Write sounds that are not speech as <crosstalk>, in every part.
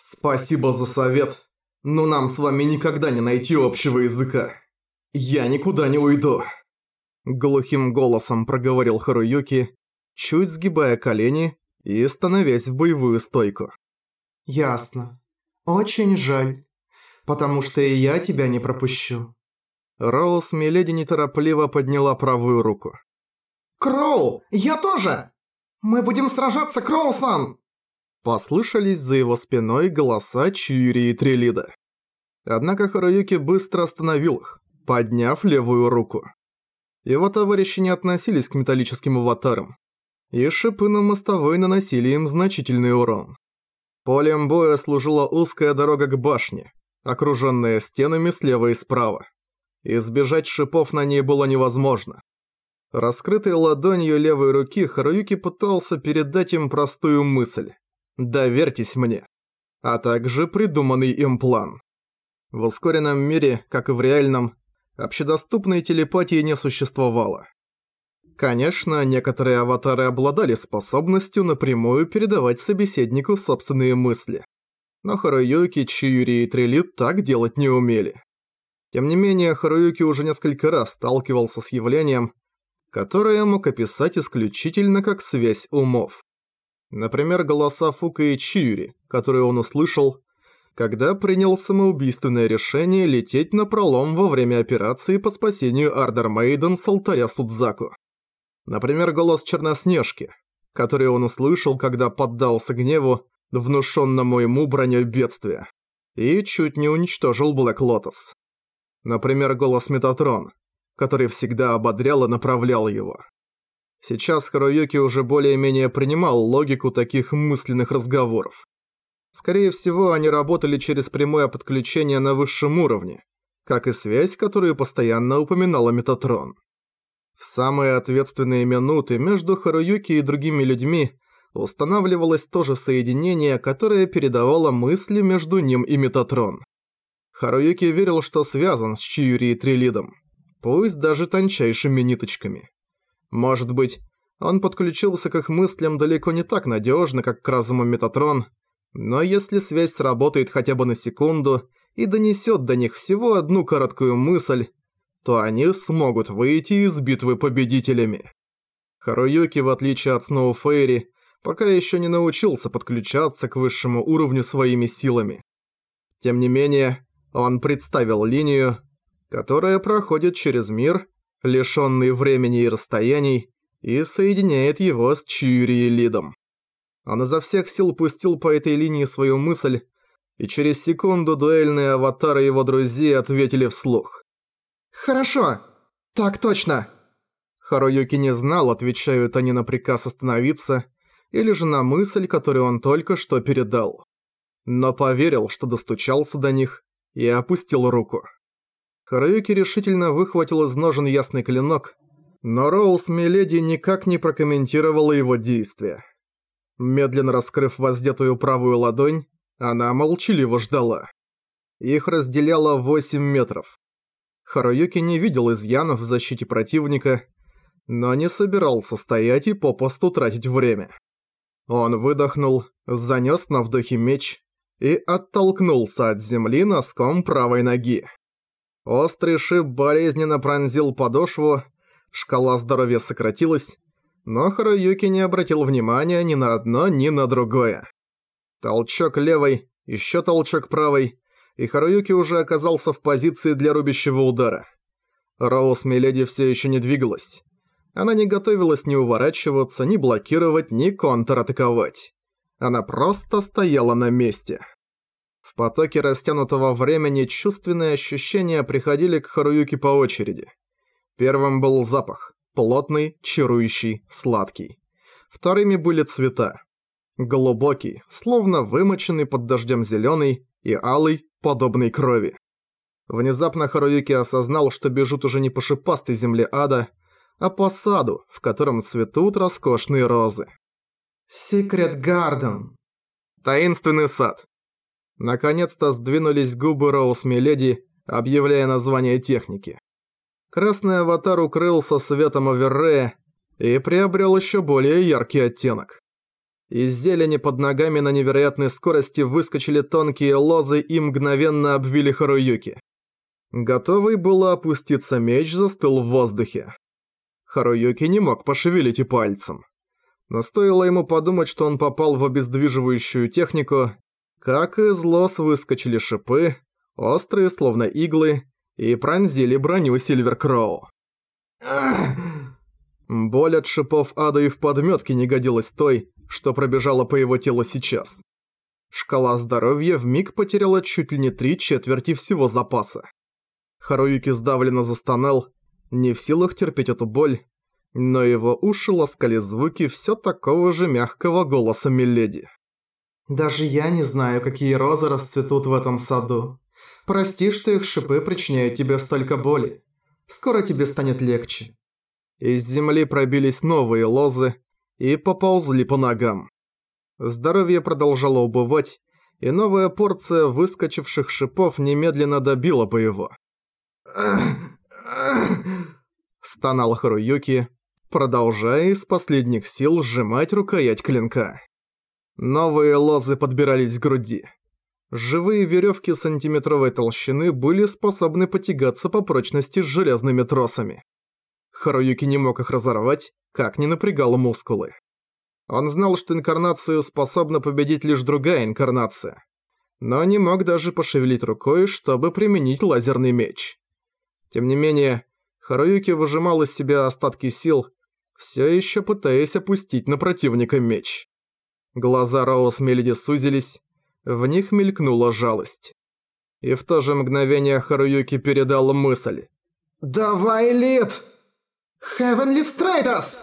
«Спасибо за совет, но нам с вами никогда не найти общего языка. Я никуда не уйду». Глухим голосом проговорил Харуюки, чуть сгибая колени и становясь в боевую стойку. «Ясно. Очень жаль. Потому что и я тебя не пропущу». Роуз Миледи неторопливо подняла правую руку. «Кроу, я тоже! Мы будем сражаться, Кроусан!» Послышались за его спиной голоса Чиури и Трилида. Однако Харуюки быстро остановил их, подняв левую руку. Его товарищи не относились к металлическим аватарам, и шипы на мостовой наносили им значительный урон. Полем боя служила узкая дорога к башне, окруженная стенами слева и справа. Избежать шипов на ней было невозможно. Раскрытой ладонью левой руки Харуюки пытался передать им простую мысль. «Доверьтесь мне», а также придуманный им план. В ускоренном мире, как и в реальном, общедоступной телепатии не существовало. Конечно, некоторые аватары обладали способностью напрямую передавать собеседнику собственные мысли. Но Харуюки, Чиюри и Трилит так делать не умели. Тем не менее, Харуюки уже несколько раз сталкивался с явлением, которое мог описать исключительно как связь умов. Например, голоса Фука и Чиури, которые он услышал, когда принял самоубийственное решение лететь на пролом во время операции по спасению Ардер Мейден с алтаря Судзаку. Например, голос Черноснежки, который он услышал, когда поддался гневу, внушенному ему броней бедствия, и чуть не уничтожил Блэк Лотос. Например, голос Метатрон, который всегда ободрял и направлял его. Сейчас Харуюки уже более-менее принимал логику таких мысленных разговоров. Скорее всего, они работали через прямое подключение на высшем уровне, как и связь, которую постоянно упоминала Метатрон. В самые ответственные минуты между Харуюки и другими людьми устанавливалось то же соединение, которое передавало мысли между ним и Метатрон. Харуюки верил, что связан с Чиюри и Трилидом, пусть даже тончайшими ниточками. Может быть, он подключился к их мыслям далеко не так надежно, как к разуму Метатрон, но если связь сработает хотя бы на секунду и донесет до них всего одну короткую мысль, то они смогут выйти из битвы победителями. Харуюки, в отличие от Сноу Фейри, пока еще не научился подключаться к высшему уровню своими силами. Тем не менее, он представил линию, которая проходит через мир лишённый времени и расстояний, и соединяет его с Чьюри Лидом. Он изо всех сил пустил по этой линии свою мысль, и через секунду дуэльные аватары его друзей ответили вслух. «Хорошо, так точно!» Харуюки не знал, отвечают они на приказ остановиться, или же на мысль, которую он только что передал. Но поверил, что достучался до них, и опустил руку. Харуюки решительно выхватил из ножен ясный клинок, но Роуз Миледи никак не прокомментировала его действия. Медленно раскрыв воздетую правую ладонь, она молчаливо ждала. Их разделяло 8 метров. Харуюки не видел изъянов в защите противника, но не собирался стоять и попусту тратить время. Он выдохнул, занёс на вдохе меч и оттолкнулся от земли носком правой ноги. Острый шип болезненно пронзил подошву, шкала здоровья сократилась, но Харуюки не обратил внимания ни на одно, ни на другое. Толчок левой, еще толчок правой, и Харуюки уже оказался в позиции для рубящего удара. Роуз Миледи все еще не двигалась. Она не готовилась ни уворачиваться, ни блокировать, ни контратаковать. Она просто стояла на месте. Потоке растянутого времени чувственные ощущения приходили к Харуюке по очереди. Первым был запах. Плотный, чарующий, сладкий. Вторыми были цвета. Глубокий, словно вымоченный под дождем зеленый, и алый, подобный крови. Внезапно Харуюки осознал, что бежит уже не по шипастой земле ада, а по саду, в котором цветут роскошные розы. Секрет Гарден. Таинственный сад. Наконец-то сдвинулись губы Роуз Миледи, объявляя название техники. Красный аватар укрылся светом Оверрея и приобрел еще более яркий оттенок. Из зелени под ногами на невероятной скорости выскочили тонкие лозы и мгновенно обвили Харуюки. Готовый было опуститься меч застыл в воздухе. Харуюки не мог пошевелить и пальцем. Но стоило ему подумать, что он попал в обездвиживающую технику, как из лос выскочили шипы, острые словно иглы, и пронзили броню Сильвер Кроу. Боль от шипов ада и в подметке не годилась той, что пробежала по его телу сейчас. Шкала здоровья вмиг потеряла чуть ли не три четверти всего запаса. Харуюки сдавленно застонал, не в силах терпеть эту боль, но его уши ласкали звуки все такого же мягкого голоса Миледи. «Даже я не знаю, какие розы расцветут в этом саду. Прости, что их шипы причиняют тебе столько боли. Скоро тебе станет легче». Из земли пробились новые лозы и поползли по ногам. Здоровье продолжало убывать, и новая порция выскочивших шипов немедленно добила бы его. <coughs> Стонал Харуюки, продолжая из последних сил сжимать рукоять клинка. Новые лозы подбирались к груди. Живые веревки сантиметровой толщины были способны потягаться по прочности с железными тросами. Харуюки не мог их разорвать, как ни напрягал мускулы. Он знал, что инкарнацию способна победить лишь другая инкарнация, но не мог даже пошевелить рукой, чтобы применить лазерный меч. Тем не менее, Харуюки выжимал из себя остатки сил, все еще пытаясь опустить на противника меч. Глаза Роуз Мелиди сузились, в них мелькнула жалость. И в то же мгновение Харуюки передал мысль. «Давай, Лид! Heavenly Stratus!»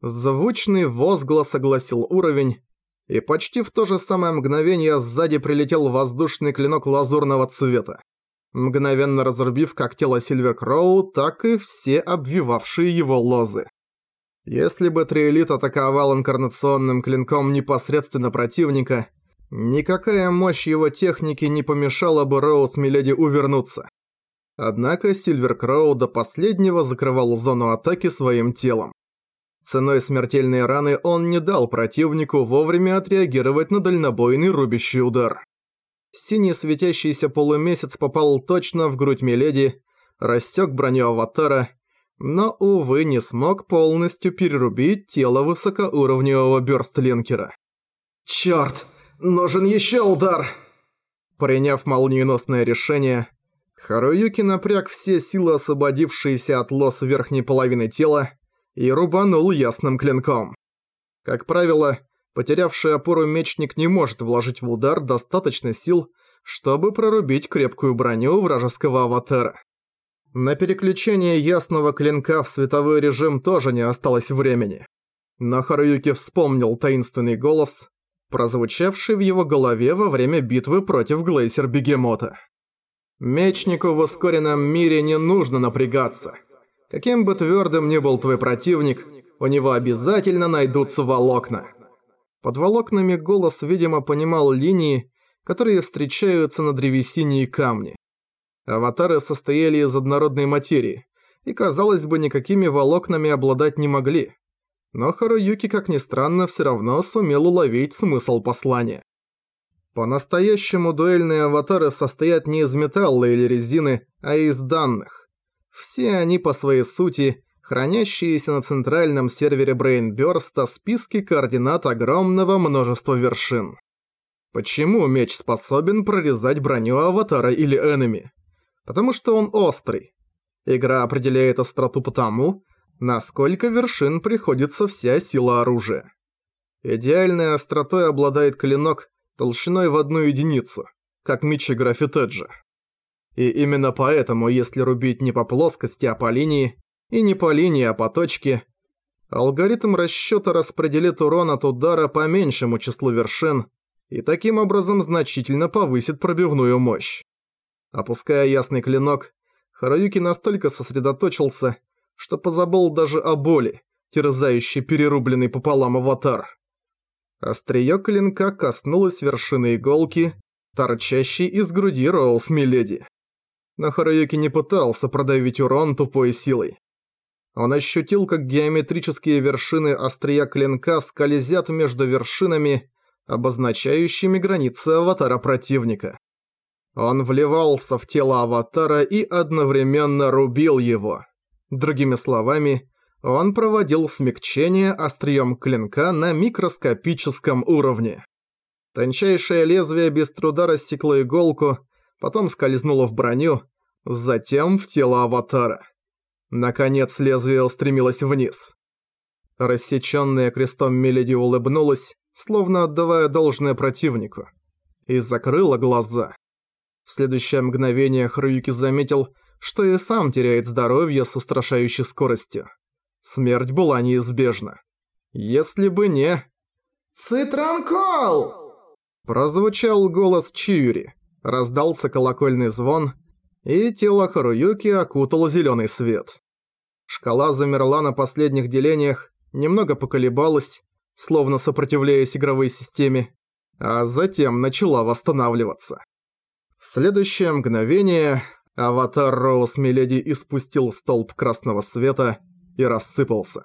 Звучный возглас огласил уровень, и почти в то же самое мгновение сзади прилетел воздушный клинок лазурного цвета мгновенно разрубив как тело Сильвер Кроу, так и все обвивавшие его лозы. Если бы Триэлит атаковал инкарнационным клинком непосредственно противника, никакая мощь его техники не помешала бы Роуз Миледи увернуться. Однако Сильвер Кроу до последнего закрывал зону атаки своим телом. Ценой смертельной раны он не дал противнику вовремя отреагировать на дальнобойный рубящий удар. Синий светящийся полумесяц попал точно в грудь Миледи, рассек броню аватара, но, увы, не смог полностью перерубить тело высокоуровневого бёрстлинкера. «Чёрт! Нужен ещё удар!» Приняв молниеносное решение, Харуюки напряг все силы, освободившиеся от лос верхней половины тела, и рубанул ясным клинком. Как правило, Потерявший опору мечник не может вложить в удар достаточно сил, чтобы прорубить крепкую броню вражеского аватара. На переключение ясного клинка в световой режим тоже не осталось времени. Но Харуюки вспомнил таинственный голос, прозвучавший в его голове во время битвы против Глейсер-Бегемота. Мечнику в ускоренном мире не нужно напрягаться. Каким бы твердым ни был твой противник, у него обязательно найдутся волокна. Под волокнами голос, видимо, понимал линии, которые встречаются на древесине и камне. Аватары состояли из однородной материи, и, казалось бы, никакими волокнами обладать не могли. Но Харуюки, как ни странно, все равно сумел уловить смысл послания. По-настоящему дуэльные аватары состоят не из металла или резины, а из данных. Все они по своей сути хранящиеся на центральном сервере Брейнбёрста списки координат огромного множества вершин. Почему меч способен прорезать броню аватара или энеми? Потому что он острый. Игра определяет остроту потому, насколько вершин приходится вся сила оружия. Идеальной остротой обладает клинок толщиной в одну единицу, как меч Граффитеджа. И именно поэтому, если рубить не по плоскости, а по линии, и не по линии, а по точке. Алгоритм расчёта распределит урон от удара по меньшему числу вершин и таким образом значительно повысит пробивную мощь. Опуская ясный клинок, Харуюки настолько сосредоточился, что позабыл даже о боли, терзающей перерубленный пополам аватар. Остриё клинка коснулось вершины иголки, торчащей из груди Роуз Миледи. Но Харуюки не пытался продавить урон тупой силой. Он ощутил, как геометрические вершины острия клинка скользят между вершинами, обозначающими границы аватара противника. Он вливался в тело аватара и одновременно рубил его. Другими словами, он проводил смягчение острием клинка на микроскопическом уровне. Тончайшее лезвие без труда рассекло иголку, потом скользнуло в броню, затем в тело аватара. Наконец лезвие устремилось вниз. Рассечённая крестом Меледи улыбнулась, словно отдавая должное противнику, и закрыла глаза. В следующее мгновение Хруюки заметил, что и сам теряет здоровье с устрашающей скоростью. Смерть была неизбежна. Если бы не... «Цитранкол!» Прозвучал голос Чиури, раздался колокольный звон, и тело Харуюки окутал зеленый свет. Шкала замерла на последних делениях, немного поколебалась, словно сопротивляясь игровой системе, а затем начала восстанавливаться. В следующее мгновение аватар Роуз Миледи испустил столб красного света и рассыпался.